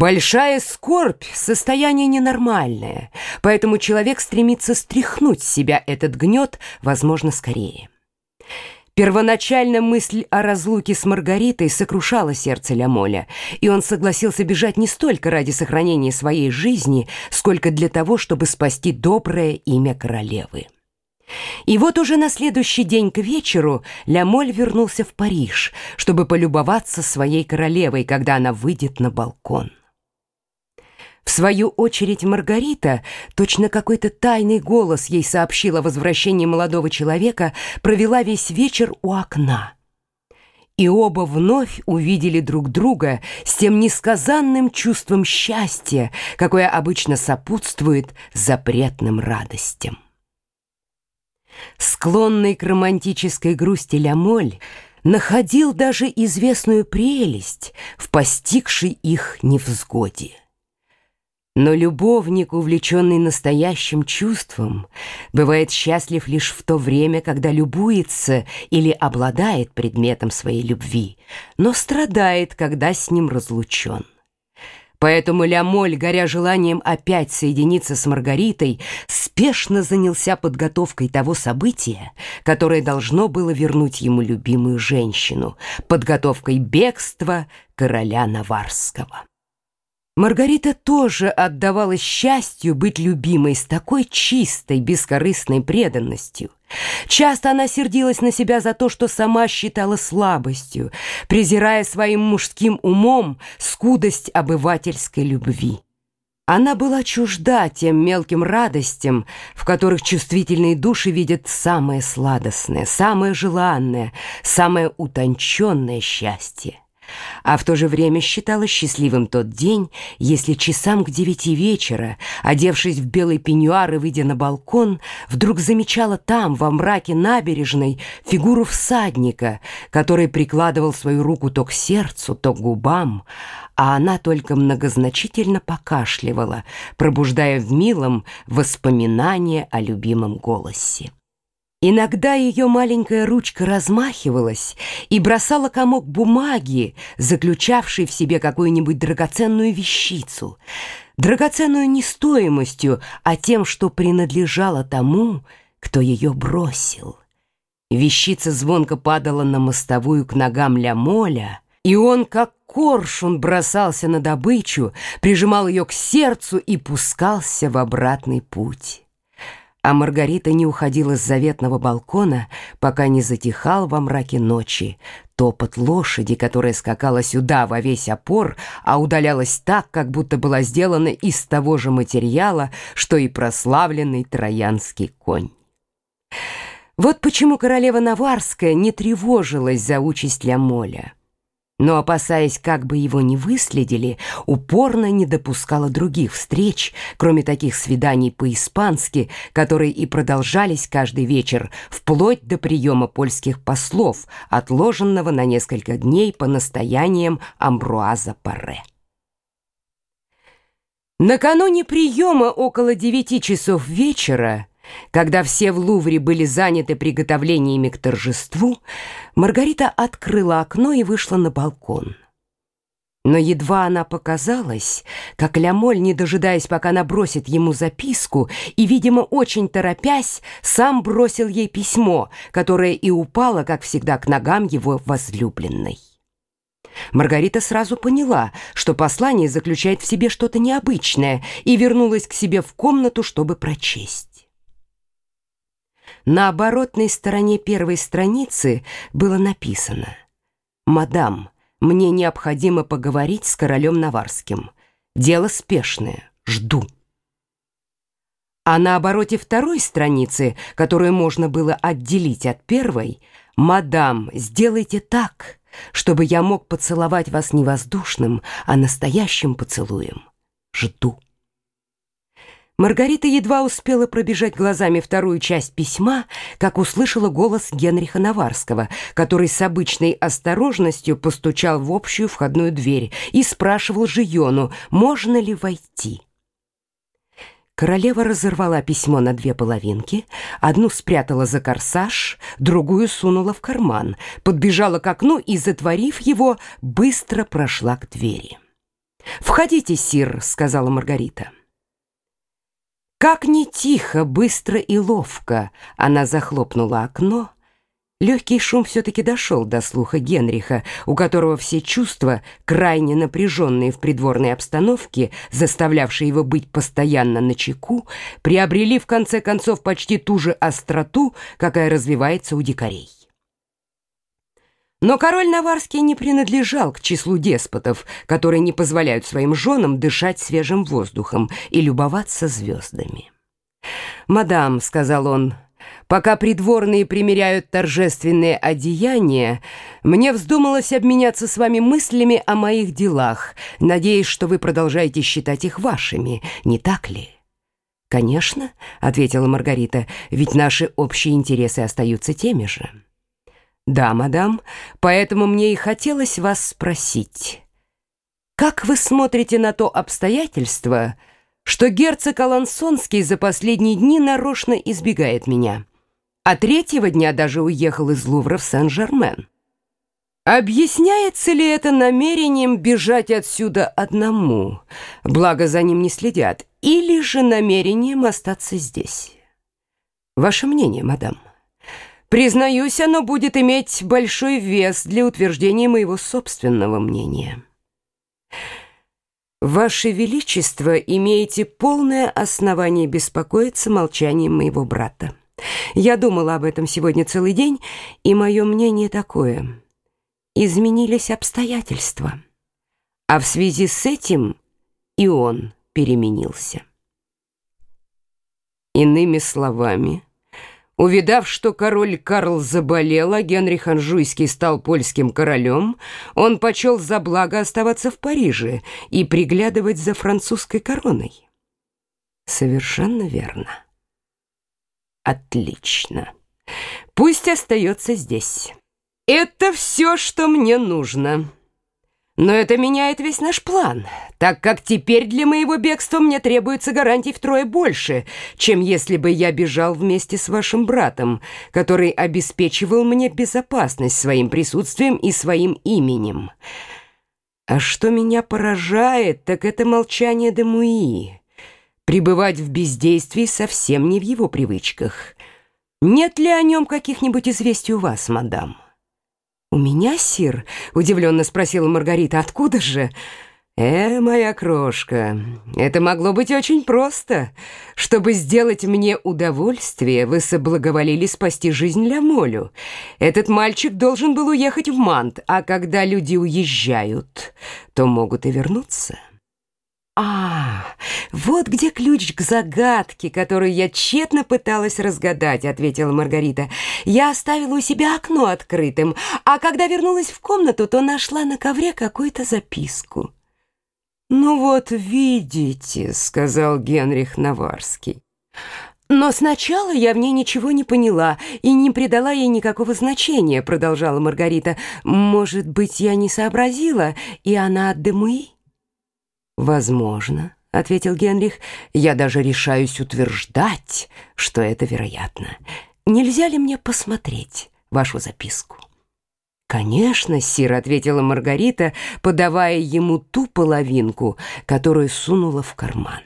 Большая скорбь – состояние ненормальное, поэтому человек стремится стряхнуть с себя этот гнет, возможно, скорее. Первоначально мысль о разлуке с Маргаритой сокрушала сердце Лямоля, и он согласился бежать не столько ради сохранения своей жизни, сколько для того, чтобы спасти доброе имя королевы. И вот уже на следующий день к вечеру Лямоль вернулся в Париж, чтобы полюбоваться своей королевой, когда она выйдет на балкон. В свою очередь Маргарита, точно какой-то тайный голос ей сообщил о возвращении молодого человека, провела весь вечер у окна. И оба вновь увидели друг друга с тем несказанным чувством счастья, какое обычно сопутствует запретным радостям. Склонный к романтической грусти Лямоль находил даже известную прелесть в постигшей их невзгоде. Но любовник, увлеченный настоящим чувством, бывает счастлив лишь в то время, когда любуется или обладает предметом своей любви, но страдает, когда с ним разлучен. Поэтому Лямоль, горя желанием опять соединиться с Маргаритой, спешно занялся подготовкой того события, которое должно было вернуть ему любимую женщину, подготовкой бегства короля Наварского. Маргарита тоже отдавалась счастью быть любимой с такой чистой, бескорыстной преданностью. Часто она сердилась на себя за то, что сама считала слабостью, презирая своим мужским умом скудость обывательской любви. Она была чужда тем мелким радостям, в которых чувствительные души видят самое сладостное, самое желанное, самое утонченное счастье а в то же время считала счастливым тот день, если часам к девяти вечера, одевшись в белый пеньюар и выйдя на балкон, вдруг замечала там, во мраке набережной, фигуру всадника, который прикладывал свою руку то к сердцу, то к губам, а она только многозначительно покашливала, пробуждая в милом воспоминание о любимом голосе. Иногда ее маленькая ручка размахивалась и бросала комок бумаги, заключавший в себе какую-нибудь драгоценную вещицу, драгоценную не стоимостью, а тем, что принадлежало тому, кто ее бросил. Вещица звонко падала на мостовую к ногам Ля-Моля, и он, как коршун, бросался на добычу, прижимал ее к сердцу и пускался в обратный путь а Маргарита не уходила с заветного балкона, пока не затихал во мраке ночи топот лошади, которая скакала сюда во весь опор, а удалялась так, как будто была сделана из того же материала, что и прославленный троянский конь. Вот почему королева Наварская не тревожилась за участь Лямоля но, опасаясь, как бы его не выследили, упорно не допускала других встреч, кроме таких свиданий по-испански, которые и продолжались каждый вечер, вплоть до приема польских послов, отложенного на несколько дней по настояниям Амбруаза Парре. Накануне приема около девяти часов вечера когда все в Лувре были заняты приготовлениями к торжеству, Маргарита открыла окно и вышла на балкон. Но едва она показалась, как Лямоль, не дожидаясь, пока набросит ему записку, и, видимо, очень торопясь, сам бросил ей письмо, которое и упало, как всегда, к ногам его возлюбленной. Маргарита сразу поняла, что послание заключает в себе что-то необычное, и вернулась к себе в комнату, чтобы прочесть. На оборотной стороне первой страницы было написано «Мадам, мне необходимо поговорить с королем Наварским. Дело спешное. Жду». А на обороте второй страницы, которую можно было отделить от первой, «Мадам, сделайте так, чтобы я мог поцеловать вас не воздушным, а настоящим поцелуем. Жду». Маргарита едва успела пробежать глазами вторую часть письма, как услышала голос Генриха Наварского, который с обычной осторожностью постучал в общую входную дверь и спрашивал Жиону, можно ли войти. Королева разорвала письмо на две половинки, одну спрятала за корсаж, другую сунула в карман, подбежала к окну и, затворив его, быстро прошла к двери. «Входите, сир», — сказала Маргарита. Как не тихо, быстро и ловко она захлопнула окно, Легкий шум все-таки дошел до слуха Генриха, у которого все чувства, крайне напряженные в придворной обстановке, заставлявшие его быть постоянно на чеку, приобрели в конце концов почти ту же остроту, какая развивается у дикарей. Но король Наварский не принадлежал к числу деспотов, которые не позволяют своим женам дышать свежим воздухом и любоваться звездами. «Мадам», — сказал он, — Пока придворные примеряют торжественные одеяния, мне вздумалось обменяться с вами мыслями о моих делах, надеясь, что вы продолжаете считать их вашими, не так ли? «Конечно», — ответила Маргарита, — «ведь наши общие интересы остаются теми же». «Да, мадам, поэтому мне и хотелось вас спросить, как вы смотрите на то обстоятельство, что герцог Алансонский за последние дни нарочно избегает меня?» а третьего дня даже уехал из Лувра в Сен-Жермен. Объясняется ли это намерением бежать отсюда одному, благо за ним не следят, или же намерением остаться здесь? Ваше мнение, мадам? Признаюсь, оно будет иметь большой вес для утверждения моего собственного мнения. Ваше Величество имеете полное основание беспокоиться молчанием моего брата. Я думала об этом сегодня целый день, и мое мнение такое. Изменились обстоятельства. А в связи с этим и он переменился. Иными словами, увидав, что король Карл заболел, а Генрих Анжуйский стал польским королем, он почел за благо оставаться в Париже и приглядывать за французской короной. Совершенно верно. Отлично. Пусть остается здесь. Это все, что мне нужно. Но это меняет весь наш план, так как теперь для моего бегства мне требуется гарантий втрое больше, чем если бы я бежал вместе с вашим братом, который обеспечивал мне безопасность своим присутствием и своим именем. А что меня поражает, так это молчание Демуи. Пребывать в бездействии совсем не в его привычках. Нет ли о нем каких-нибудь известий у вас, мадам? «У меня, сир?» — удивленно спросила Маргарита. «Откуда же?» «Э, моя крошка, это могло быть очень просто. Чтобы сделать мне удовольствие, вы соблаговолили спасти жизнь Лямолю. Этот мальчик должен был уехать в Мант, а когда люди уезжают, то могут и вернуться». «А, вот где ключ к загадке, которую я тщетно пыталась разгадать», — ответила Маргарита. «Я оставила у себя окно открытым, а когда вернулась в комнату, то нашла на ковре какую-то записку». «Ну вот видите», — сказал Генрих Наварский. «Но сначала я в ней ничего не поняла и не придала ей никакого значения», — продолжала Маргарита. «Может быть, я не сообразила, и она от Демуи?» «Возможно», — ответил Генрих. «Я даже решаюсь утверждать, что это вероятно. Нельзя ли мне посмотреть вашу записку?» «Конечно, сир», — ответила Маргарита, подавая ему ту половинку, которую сунула в карман.